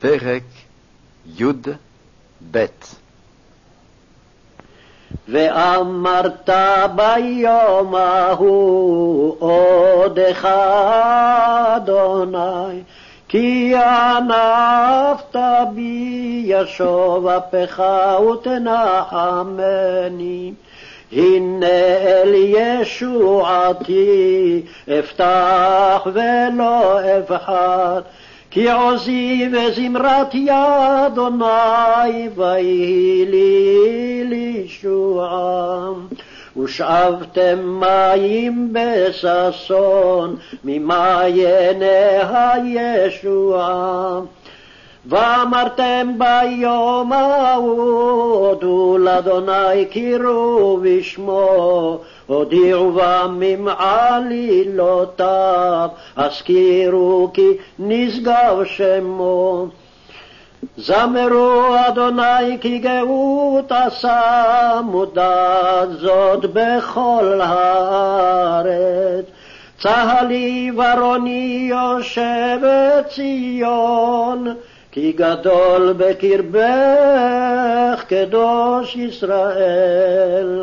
פרק י"ב. ואמרת ביום ההוא עודך אדוני כי ענפת בי ישוב אפך ותנחמני הנה אל ישועתי אפתח ולא אבחר כי עוזי וזמרת ידוני ויהי לי לישועה. ושאבתם מים בששון ממעייני הישועה. ואמרתם ביום ההוא הודו לאדוני קראו בשמו הודיעו בם עלילותיו הזכירו כי נשגב שמו. זמרו אדוני כי גאות עשה מודעת זאת בכל הארץ. צהלי ורוני יושב ציון כי גדול בקרבך קדוש ישראל.